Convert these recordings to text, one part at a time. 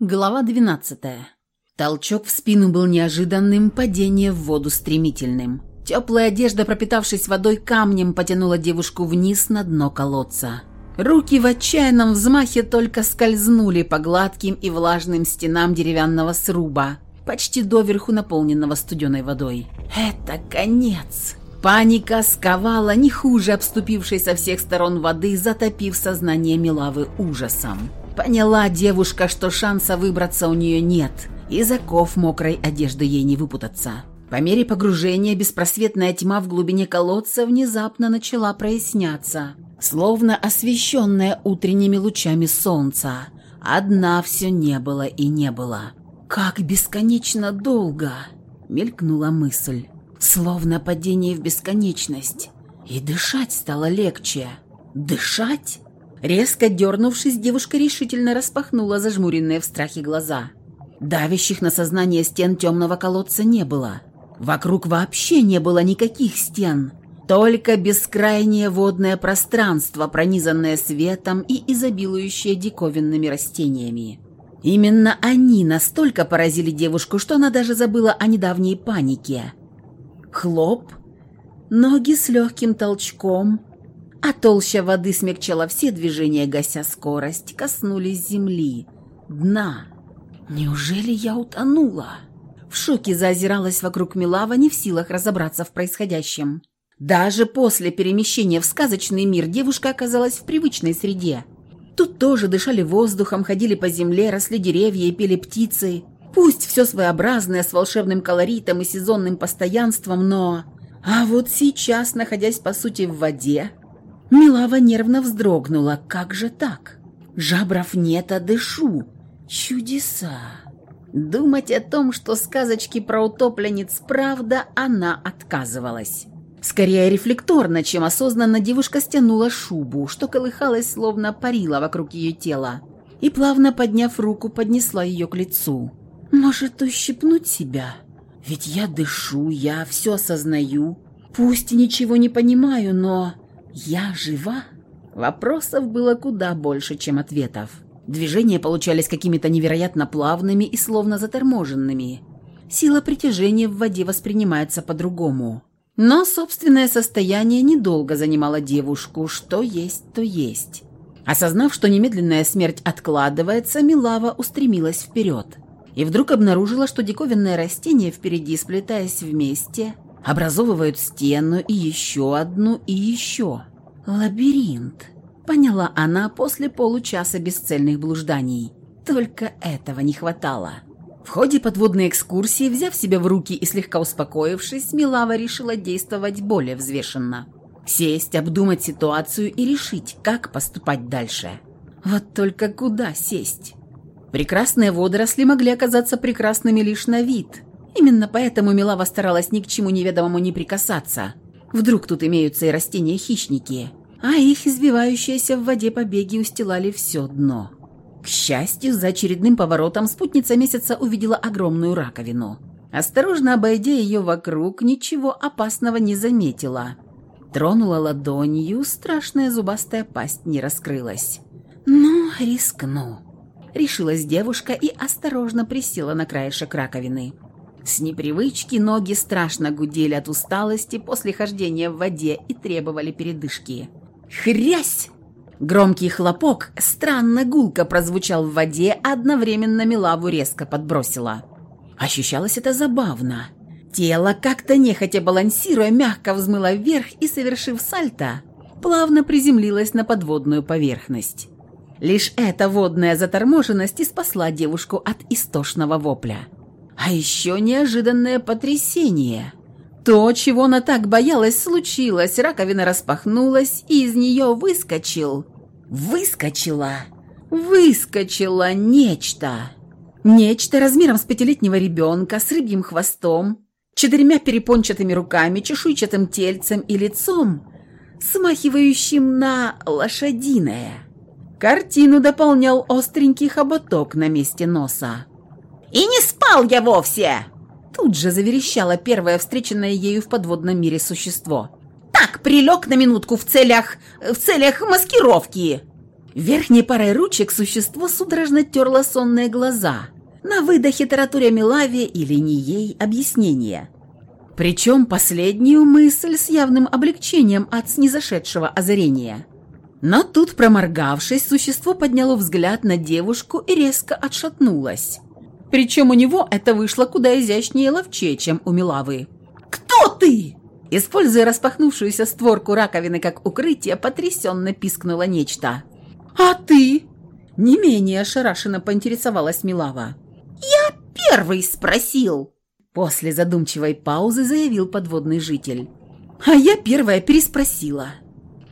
Глава 12. Толчок в спину был неожиданным, падение в воду стремительным. Теплая одежда, пропитавшись водой камнем, потянула девушку вниз на дно колодца. Руки в отчаянном взмахе только скользнули по гладким и влажным стенам деревянного сруба, почти доверху наполненного студеной водой. «Это конец!» Паника сковала не хуже обступившей со всех сторон воды, затопив сознание Милавы ужасом. Поняла девушка, что шанса выбраться у нее нет, из оков мокрой одежды ей не выпутаться. По мере погружения беспросветная тьма в глубине колодца внезапно начала проясняться, словно освещенная утренними лучами солнца. Одна все не было и не было. «Как бесконечно долго!» — мелькнула мысль. Словно падение в бесконечность. И дышать стало легче. Дышать? Резко дернувшись, девушка решительно распахнула зажмуренные в страхе глаза. Давящих на сознание стен темного колодца не было. Вокруг вообще не было никаких стен. Только бескрайнее водное пространство, пронизанное светом и изобилующее диковинными растениями. Именно они настолько поразили девушку, что она даже забыла о недавней панике. Хлоп, ноги с легким толчком, а толща воды смягчала все движения, гася скорость, коснулись земли, дна. Неужели я утонула? В шоке заозиралась вокруг Милава, не в силах разобраться в происходящем. Даже после перемещения в сказочный мир девушка оказалась в привычной среде. Тут тоже дышали воздухом, ходили по земле, росли деревья и пели птицы. Пусть все своеобразное, с волшебным колоритом и сезонным постоянством, но... А вот сейчас, находясь по сути в воде, Милава нервно вздрогнула. Как же так? Жабров нет, а дышу. Чудеса. Думать о том, что сказочки про утопленниц правда, она отказывалась. Скорее рефлекторно, чем осознанно девушка стянула шубу, что колыхалась, словно парила вокруг ее тела, и, плавно подняв руку, поднесла ее к лицу. «Может, ущипнуть себя? Ведь я дышу, я все осознаю. Пусть ничего не понимаю, но я жива?» Вопросов было куда больше, чем ответов. Движения получались какими-то невероятно плавными и словно заторможенными. Сила притяжения в воде воспринимается по-другому. Но собственное состояние недолго занимало девушку, что есть, то есть. Осознав, что немедленная смерть откладывается, Милава устремилась вперед. И вдруг обнаружила, что диковинное растение впереди, сплетаясь вместе, образовывают стену и еще одну и еще. Лабиринт. Поняла она после получаса бесцельных блужданий. Только этого не хватало. В ходе подводной экскурсии, взяв себя в руки и слегка успокоившись, Милава решила действовать более взвешенно. Сесть, обдумать ситуацию и решить, как поступать дальше. Вот только куда сесть? Прекрасные водоросли могли оказаться прекрасными лишь на вид – Именно поэтому Милава старалась ни к чему неведомому не прикасаться. Вдруг тут имеются и растения-хищники, а их избивающиеся в воде побеги устилали все дно. К счастью, за очередным поворотом спутница месяца увидела огромную раковину. Осторожно обойдя ее вокруг, ничего опасного не заметила. Тронула ладонью, страшная зубастая пасть не раскрылась. «Ну, рискну», — решилась девушка и осторожно присела на краешек раковины. С непривычки ноги страшно гудели от усталости после хождения в воде и требовали передышки. «Хрясь!» Громкий хлопок странно гулко прозвучал в воде, одновременно Милаву резко подбросила. Ощущалось это забавно. Тело, как-то нехотя балансируя, мягко взмыло вверх и, совершив сальто, плавно приземлилось на подводную поверхность. Лишь эта водная заторможенность и спасла девушку от истошного вопля. А еще неожиданное потрясение. То, чего она так боялась, случилось. Раковина распахнулась, и из нее выскочил... Выскочила! Выскочило нечто! Нечто размером с пятилетнего ребенка, с рыбьим хвостом, четырьмя перепончатыми руками, чешуйчатым тельцем и лицом, смахивающим на лошадиное. Картину дополнял остренький хоботок на месте носа. «И не спал я вовсе!» Тут же заверещало первое встреченное ею в подводном мире существо. «Так, прилег на минутку в целях... в целях маскировки!» Верхней парой ручек существо судорожно терло сонные глаза. На выдохе таратуря Милаве или не ей объяснение. Причем последнюю мысль с явным облегчением от снизошедшего озарения. Но тут, проморгавшись, существо подняло взгляд на девушку и резко отшатнулось. Причем у него это вышло куда изящнее и ловчее, чем у Милавы. «Кто ты?» Используя распахнувшуюся створку раковины как укрытие, потрясенно пискнуло нечто. «А ты?» Не менее ошарашенно поинтересовалась Милава. «Я первый спросил!» После задумчивой паузы заявил подводный житель. «А я первая переспросила».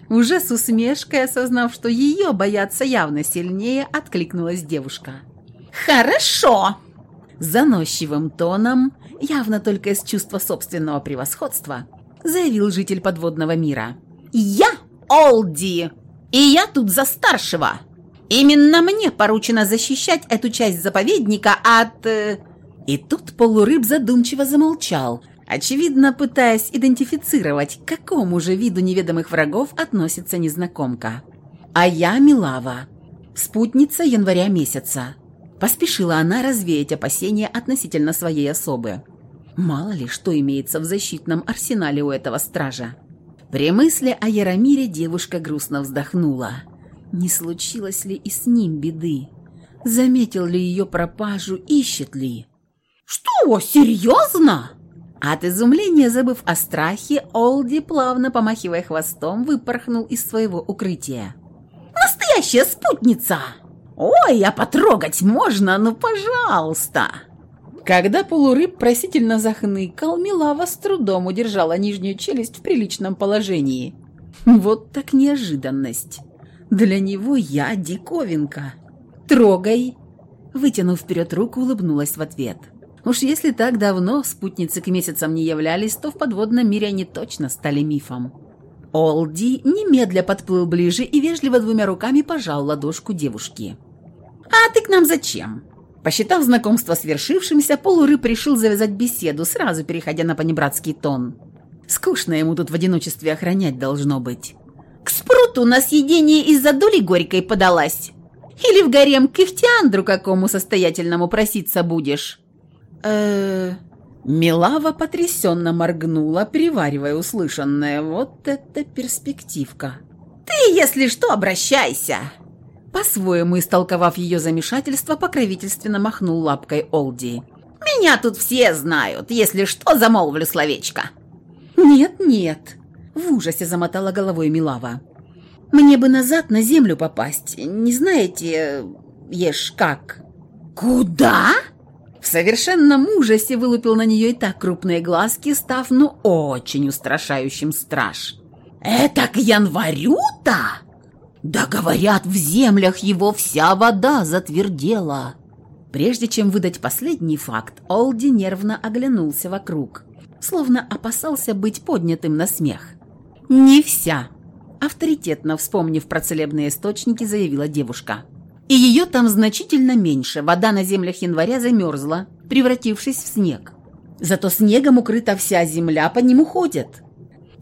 Уже с усмешкой, осознав, что ее боятся явно сильнее, откликнулась девушка. «Хорошо!» Заносчивым тоном, явно только из чувства собственного превосходства, заявил житель подводного мира. «Я Олди, и я тут за старшего. Именно мне поручено защищать эту часть заповедника от...» э, И тут полурыб задумчиво замолчал, очевидно пытаясь идентифицировать, к какому же виду неведомых врагов относится незнакомка. «А я Милава, спутница января месяца». Поспешила она развеять опасения относительно своей особы. Мало ли, что имеется в защитном арсенале у этого стража. При мысли о Яромире девушка грустно вздохнула. Не случилось ли и с ним беды? Заметил ли ее пропажу, ищет ли? «Что, серьезно?» От изумления, забыв о страхе, Олди, плавно помахивая хвостом, выпорхнул из своего укрытия. «Настоящая спутница!» «Ой, а потрогать можно? Ну, пожалуйста!» Когда полурыб просительно захныкал, Милава с трудом удержала нижнюю челюсть в приличном положении. Вот так неожиданность. Для него я диковинка. «Трогай!» Вытянув вперед руку, улыбнулась в ответ. Уж если так давно спутницы к месяцам не являлись, то в подводном мире они точно стали мифом. Олди немедля подплыл ближе и вежливо двумя руками пожал ладошку девушки. «А ты к нам зачем?» Посчитав знакомство свершившимся, полурыб решил завязать беседу, сразу переходя на понебратский тон. Скучно ему тут в одиночестве охранять должно быть. «К спруту на съедение из-за доли горькой подалась? Или в гарем к ихтиандру какому состоятельному проситься будешь?» э Милава потрясенно моргнула, переваривая услышанное. Вот это перспективка. «Ты, если что, обращайся!» По-своему истолковав ее замешательство, покровительственно махнул лапкой Олди. «Меня тут все знают, если что, замолвлю словечко». «Нет, нет», — в ужасе замотала головой Милава. «Мне бы назад на землю попасть. Не знаете, ешь как?» «Куда?» В совершенном ужасе вылупил на нее и так крупные глазки, став ну очень устрашающим страж. «Это к январю-то?» «Да говорят, в землях его вся вода затвердела!» Прежде чем выдать последний факт, Олди нервно оглянулся вокруг, словно опасался быть поднятым на смех. «Не вся!» Авторитетно вспомнив про целебные источники, заявила девушка. И ее там значительно меньше. Вода на землях января замерзла, превратившись в снег. Зато снегом укрыта вся земля, по нему ходят.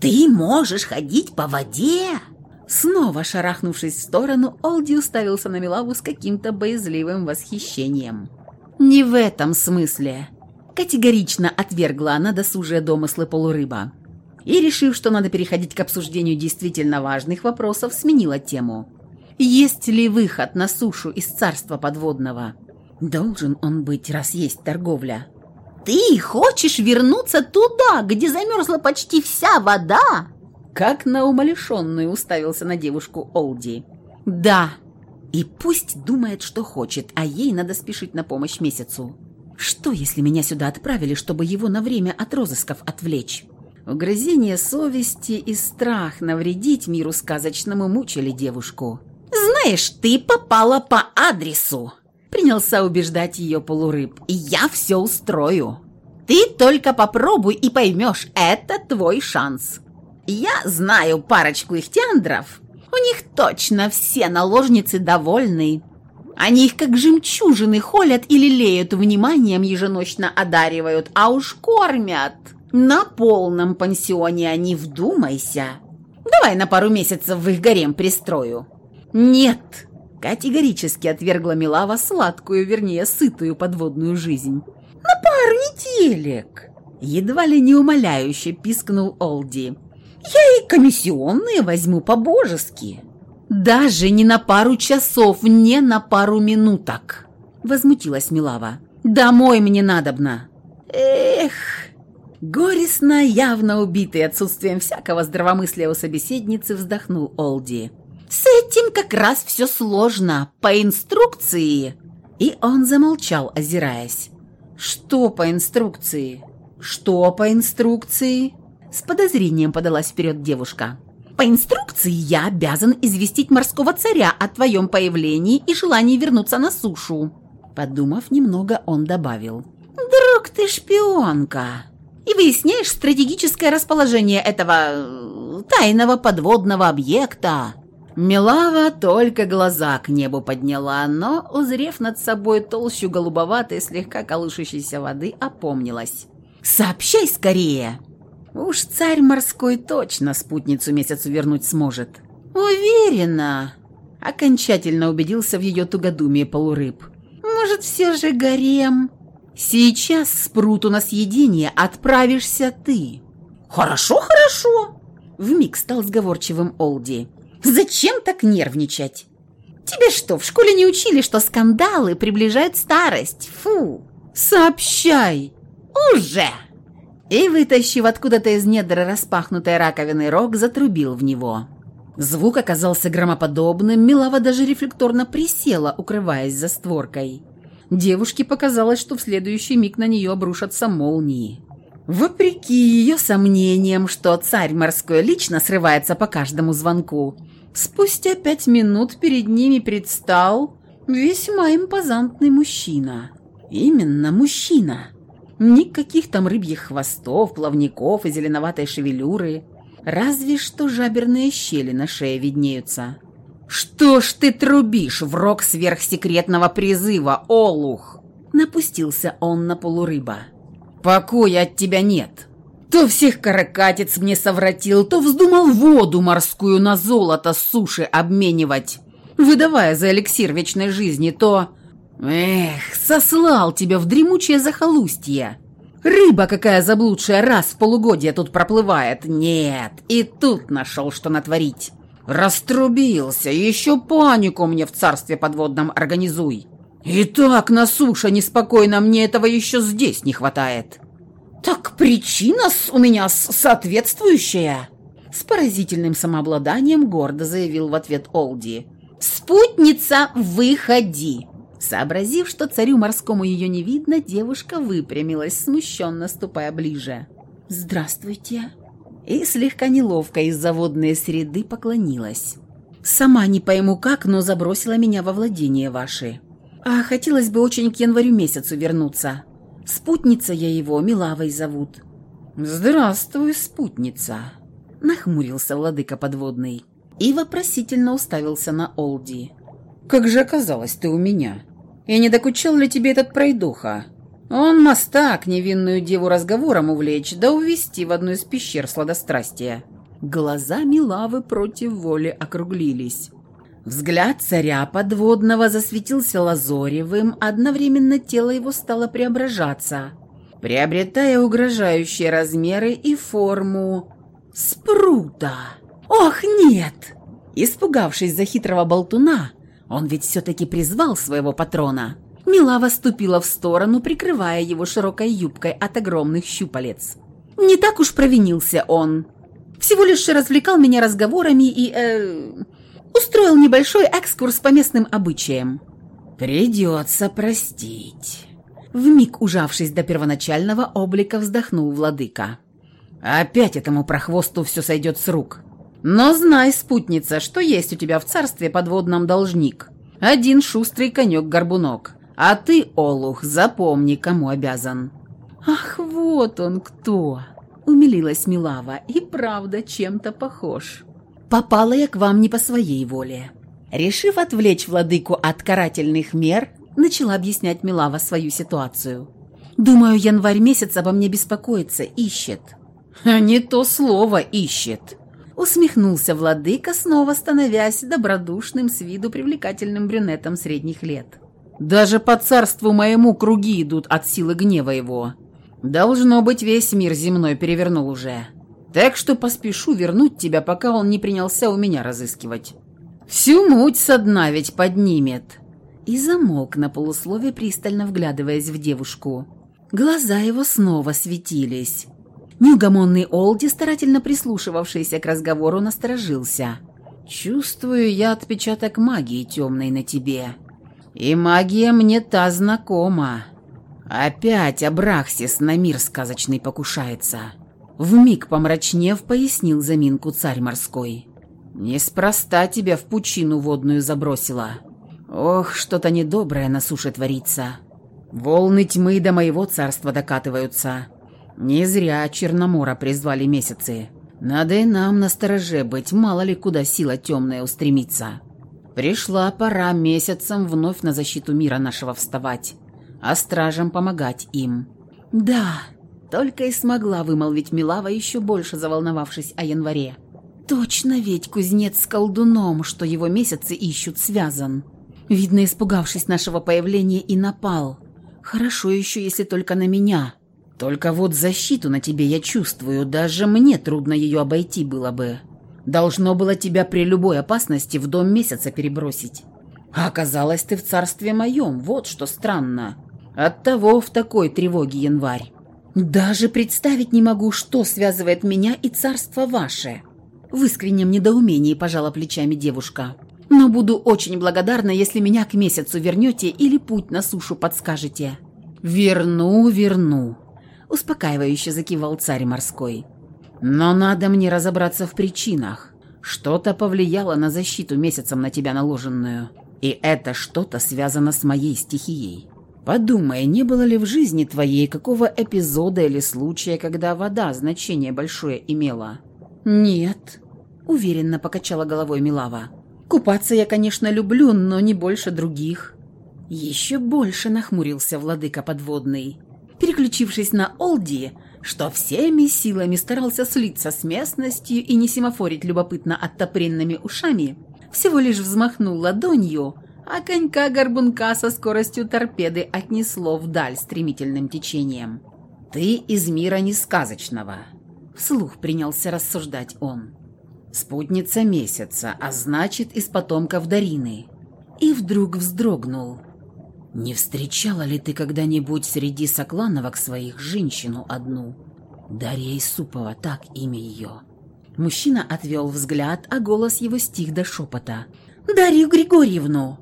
«Ты можешь ходить по воде?» Снова шарахнувшись в сторону, Олди уставился на Милаву с каким-то боязливым восхищением. «Не в этом смысле!» Категорично отвергла она досужие домыслы полурыба. И, решив, что надо переходить к обсуждению действительно важных вопросов, сменила тему. Есть ли выход на сушу из царства подводного? Должен он быть, раз есть торговля. Ты хочешь вернуться туда, где замерзла почти вся вода? Как на умалишенную уставился на девушку Олди. Да. И пусть думает, что хочет, а ей надо спешить на помощь месяцу. Что, если меня сюда отправили, чтобы его на время от розысков отвлечь? Угрызение совести и страх навредить миру сказочному мучили девушку. «Знаешь, ты попала по адресу!» Принялся убеждать ее полурыб. «Я все устрою. Ты только попробуй и поймешь, это твой шанс. Я знаю парочку ихтиандров. У них точно все наложницы довольны. Они их как жемчужины холят и лелеют, вниманием еженочно одаривают, а уж кормят. На полном пансионе они, вдумайся. Давай на пару месяцев в их гарем пристрою. «Нет!» Категорически отвергла Милава сладкую, вернее, сытую подводную жизнь. «На пару неделек!» Едва ли не умоляюще пискнул Олди. «Я и комиссионные возьму по-божески!» «Даже не на пару часов, не на пару минуток!» Возмутилась Милава. «Домой мне надобно!» «Эх!» Горестно, явно убитый отсутствием всякого здравомыслия у собеседницы, вздохнул Олди. «С этим как раз все сложно. По инструкции...» И он замолчал, озираясь. «Что по инструкции? Что по инструкции?» С подозрением подалась вперед девушка. «По инструкции я обязан известить морского царя о твоем появлении и желании вернуться на сушу». Подумав немного, он добавил. «Друг ты шпионка!» и выясняешь стратегическое расположение этого э, тайного подводного объекта». Милава только глаза к небу подняла, но, узрев над собой толщу голубоватой, слегка колышущейся воды, опомнилась. «Сообщай скорее!» Уж царь морской точно спутницу месяцу вернуть сможет. «Уверена!» Окончательно убедился в ее тугодумие полурыб. «Может, все же гарем?» Сейчас, спруту на съедение, отправишься ты». «Хорошо, хорошо», — вмиг стал сговорчивым Олди. «Зачем так нервничать? Тебе что, в школе не учили, что скандалы приближают старость? Фу! Сообщай! Уже!» И, вытащив откуда-то из недр распахнутой раковины рог, затрубил в него. Звук оказался громоподобным, Милава даже рефлекторно присела, укрываясь за створкой. Девушке показалось, что в следующий миг на нее обрушатся молнии. Вопреки ее сомнениям, что царь морской лично срывается по каждому звонку, спустя пять минут перед ними предстал весьма импозантный мужчина. Именно мужчина. Никаких там рыбьих хвостов, плавников и зеленоватой шевелюры. Разве что жаберные щели на шее виднеются. «Что ж ты трубишь в рог сверхсекретного призыва, Олух?» Напустился он на полурыба. «Покоя от тебя нет. То всех каракатиц мне совратил, то вздумал воду морскую на золото с суши обменивать, выдавая за эликсир вечной жизни, то... Эх, сослал тебя в дремучее захолустье. Рыба какая заблудшая раз в полугодие тут проплывает. Нет, и тут нашел, что натворить». Раструбился, еще панику мне в царстве подводном организуй. И так на суше неспокойно, мне этого еще здесь не хватает. Так причина у меня соответствующая. С поразительным самообладанием гордо заявил в ответ Олди. «Спутница, выходи!» Сообразив, что царю морскому ее не видно, девушка выпрямилась, смущенно ступая ближе. «Здравствуйте!» и слегка неловко из-за водной среды поклонилась. «Сама не пойму как, но забросила меня во владение ваши. А хотелось бы очень к январю месяцу вернуться. Спутница я его, Милавой зовут». «Здравствуй, спутница», — нахмурился владыка подводный и вопросительно уставился на Олди. «Как же оказалось ты у меня? И не докучал ли тебе этот пройдоха?» Он мастак невинную деву разговором увлечь, да увести в одну из пещер сладострастия. Глаза Милавы против воли округлились. Взгляд царя подводного засветился лазоревым, одновременно тело его стало преображаться, приобретая угрожающие размеры и форму спрута. «Ох, нет!» Испугавшись за хитрого болтуна, он ведь все-таки призвал своего патрона – Милава ступила в сторону, прикрывая его широкой юбкой от огромных щупалец. Не так уж провинился он. Всего лишь развлекал меня разговорами и... Э, устроил небольшой экскурс по местным обычаям. «Придется простить». Вмиг ужавшись до первоначального облика, вздохнул владыка. «Опять этому прохвосту все сойдет с рук. Но знай, спутница, что есть у тебя в царстве подводном должник. Один шустрый конек-горбунок. А ты, Олух, запомни, кому обязан». «Ах, вот он кто!» — умилилась Милава. «И правда чем-то похож. Попала я к вам не по своей воле». Решив отвлечь владыку от карательных мер, начала объяснять Милава свою ситуацию. «Думаю, январь месяц обо мне беспокоится, ищет». «Не то слово «ищет». Усмехнулся владыка, снова становясь добродушным с виду привлекательным брюнетом средних лет. «Даже по царству моему круги идут от силы гнева его. Должно быть, весь мир земной перевернул уже. Так что поспешу вернуть тебя, пока он не принялся у меня разыскивать. Всю муть со дна ведь поднимет». И замолк на полуслове, пристально вглядываясь в девушку. Глаза его снова светились. Неугомонный Олди, старательно прислушивавшийся к разговору, насторожился. «Чувствую я отпечаток магии темной на тебе. И магия мне та знакома. Опять Абрахсис на мир сказочный покушается». Вмиг помрачнев, пояснил заминку царь морской. «Неспроста тебя в пучину водную забросила. Ох, что-то недоброе на суше творится. Волны тьмы до моего царства докатываются. Не зря Черномора призвали месяцы. Надо и нам настороже быть, мало ли куда сила темная устремится. Пришла пора месяцам вновь на защиту мира нашего вставать, а стражам помогать им. Да, только и смогла вымолвить Милава, еще больше заволновавшись о январе. Точно ведь кузнец с колдуном, что его месяцы ищут, связан. Видно, испугавшись нашего появления, и напал. Хорошо еще, если только на меня. Только вот защиту на тебе я чувствую, даже мне трудно ее обойти было бы. Должно было тебя при любой опасности в дом месяца перебросить. А оказалось, ты в царстве моем, вот что странно. Оттого в такой тревоге январь. Даже представить не могу, что связывает меня и царство ваше. В искреннем недоумении пожала плечами девушка. Но буду очень благодарна, если меня к месяцу вернете или путь на сушу подскажете. Верну, верну успокаивающе закивал царь морской. Но надо мне разобраться в причинах. Что-то повлияло на защиту месяцем на тебя наложенную. И это что-то связано с моей стихией. Подумай, не было ли в жизни твоей какого эпизода или случая, когда вода значение большое имела? Нет, уверенно покачала головой Милава. Купаться я, конечно, люблю, но не больше других. Еще больше нахмурился владыка подводный переключившись на Олди, что всеми силами старался слиться с местностью и не семафорить любопытно оттопренными ушами, всего лишь взмахнул ладонью, а конька-горбунка со скоростью торпеды отнесло вдаль стремительным течением. «Ты из мира несказочного», — вслух принялся рассуждать он. «Спутница месяца, а значит, из потомков Дарины». И вдруг вздрогнул — «Не встречала ли ты когда-нибудь среди соклановок своих женщину одну? Дарья Исупова, так имя ее». Мужчина отвел взгляд, а голос его стих до шепота. «Дарью Григорьевну!»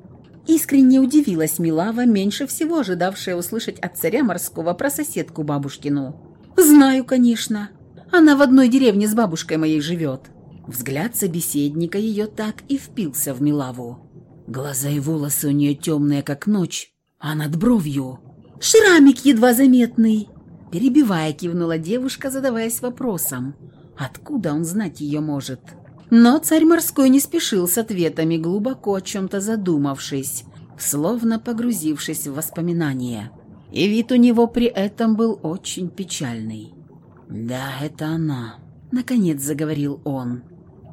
Искренне удивилась Милава, меньше всего ожидавшая услышать от царя морского про соседку бабушкину. «Знаю, конечно. Она в одной деревне с бабушкой моей живет». Взгляд собеседника ее так и впился в Милаву. Глаза и волосы у нее темные, как ночь, а над бровью шрамик едва заметный. Перебивая, кивнула девушка, задаваясь вопросом, откуда он знать ее может. Но царь морской не спешил с ответами, глубоко о чем-то задумавшись, словно погрузившись в воспоминания. И вид у него при этом был очень печальный. «Да, это она», — наконец заговорил он.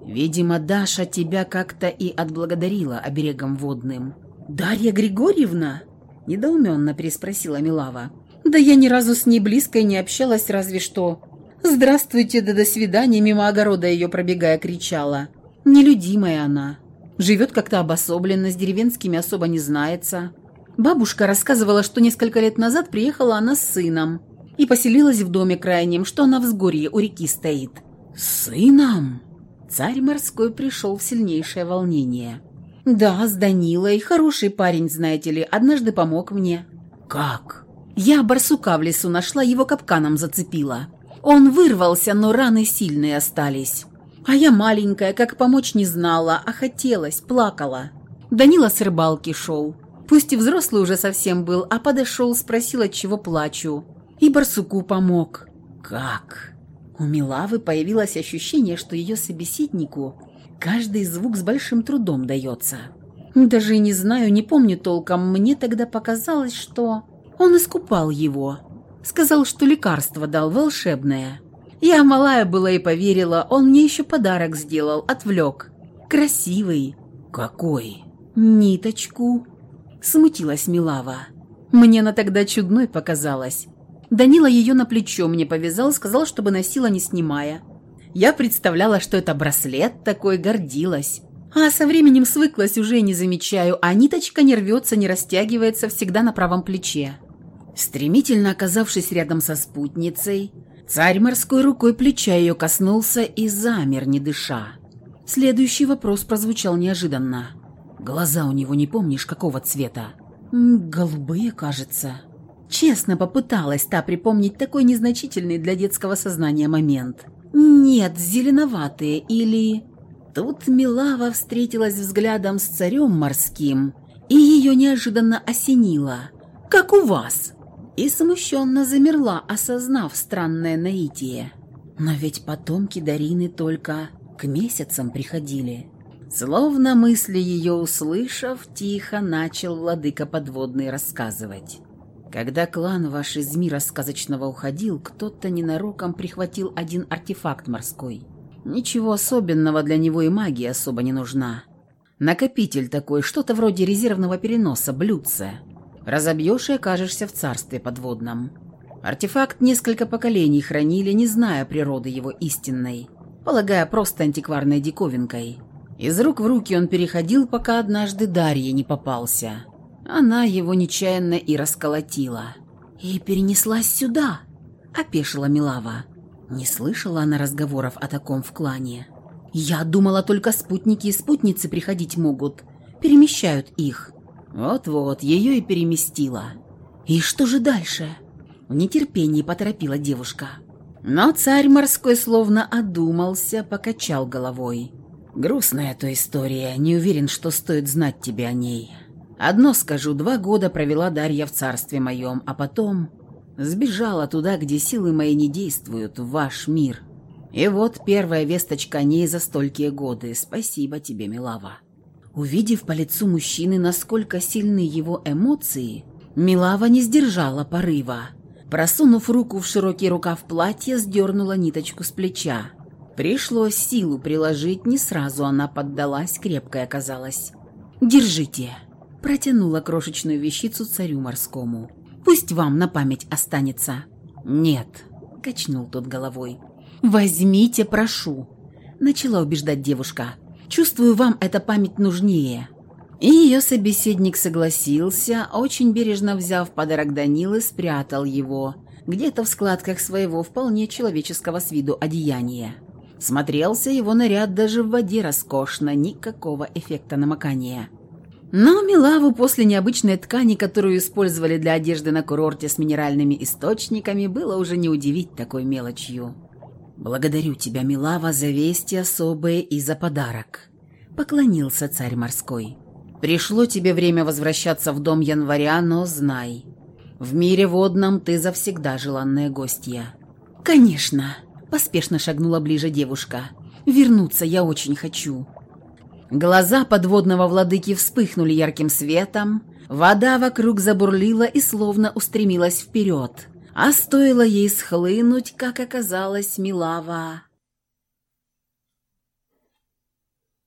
«Видимо, Даша тебя как-то и отблагодарила оберегом водным». «Дарья Григорьевна?» – недоуменно переспросила Милава. «Да я ни разу с ней близко и не общалась, разве что...» «Здравствуйте, да до свидания!» мимо огорода ее пробегая кричала. «Нелюдимая она. Живет как-то обособленно, с деревенскими особо не знается. Бабушка рассказывала, что несколько лет назад приехала она с сыном и поселилась в доме крайнем, что на взгорье у реки стоит». «Сыном?» Царь морской пришел в сильнейшее волнение. «Да, с Данилой. Хороший парень, знаете ли. Однажды помог мне». «Как?» «Я барсука в лесу нашла, его капканом зацепила. Он вырвался, но раны сильные остались. А я маленькая, как помочь не знала, а хотелось, плакала. Данила с рыбалки шел. Пусть и взрослый уже совсем был, а подошел, спросил, от чего плачу. И барсуку помог». «Как?» У Милавы появилось ощущение, что ее собеседнику Каждый звук с большим трудом дается. Даже не знаю, не помню толком, мне тогда показалось, что он искупал его. Сказал, что лекарство дал волшебное. Я малая была и поверила, он мне еще подарок сделал, отвлек. Красивый. Какой? Ниточку. Смутилась Милава. Мне она тогда чудной показалась. Данила ее на плечо мне повязал, сказал, чтобы носила не снимая. Я представляла, что это браслет такой, гордилась. А со временем свыклась, уже не замечаю, а ниточка не рвется, не растягивается, всегда на правом плече. Стремительно оказавшись рядом со спутницей, царь морской рукой плеча ее коснулся и замер, не дыша. Следующий вопрос прозвучал неожиданно. Глаза у него не помнишь, какого цвета? Голубые, кажется. Честно попыталась та припомнить такой незначительный для детского сознания момент. Нет, зеленоватые или... Тут Милава встретилась взглядом с царем морским, и ее неожиданно осенило. «Как у вас!» И смущенно замерла, осознав странное наитие. Но ведь потомки Дарины только к месяцам приходили. Словно мысли ее услышав, тихо начал владыка подводный рассказывать. Когда клан ваш из мира сказочного уходил, кто-то ненароком прихватил один артефакт морской. Ничего особенного для него и магия особо не нужна. Накопитель такой, что-то вроде резервного переноса, блюдце. Разобьешь и окажешься в царстве подводном. Артефакт несколько поколений хранили, не зная природы его истинной, полагая просто антикварной диковинкой – из рук в руки он переходил, пока однажды Дарье не попался. Она его нечаянно и расколотила. «И перенеслась сюда», — опешила Милава. Не слышала она разговоров о таком в клане. «Я думала, только спутники и спутницы приходить могут. Перемещают их». Вот-вот, ее и переместила. «И что же дальше?» В нетерпении поторопила девушка. Но царь морской словно одумался, покачал головой. Грустная эта история, не уверен, что стоит знать тебе о ней. Одно скажу, два года провела Дарья в царстве моем, а потом сбежала туда, где силы мои не действуют, в ваш мир. И вот первая весточка о ней за столькие годы. Спасибо тебе, Милава. Увидев по лицу мужчины, насколько сильны его эмоции, Милава не сдержала порыва. Просунув руку в широкий рукав платья, сдернула ниточку с плеча. Пришлось силу приложить, не сразу она поддалась, крепкой оказалась. «Держите!» – протянула крошечную вещицу царю морскому. «Пусть вам на память останется». «Нет», – качнул тот головой. «Возьмите, прошу», – начала убеждать девушка. «Чувствую, вам эта память нужнее». И ее собеседник согласился, очень бережно взяв подарок Данилы, спрятал его где-то в складках своего вполне человеческого с виду одеяния. Смотрелся его наряд даже в воде роскошно, никакого эффекта намокания. Но Милаву после необычной ткани, которую использовали для одежды на курорте с минеральными источниками, было уже не удивить такой мелочью. «Благодарю тебя, Милава, за вести особые и за подарок», — поклонился царь морской. «Пришло тебе время возвращаться в дом января, но знай, в мире водном ты завсегда желанная гостья». «Конечно», Поспешно шагнула ближе девушка. «Вернуться я очень хочу». Глаза подводного владыки вспыхнули ярким светом, вода вокруг забурлила и словно устремилась вперед. А стоило ей схлынуть, как оказалось, Милава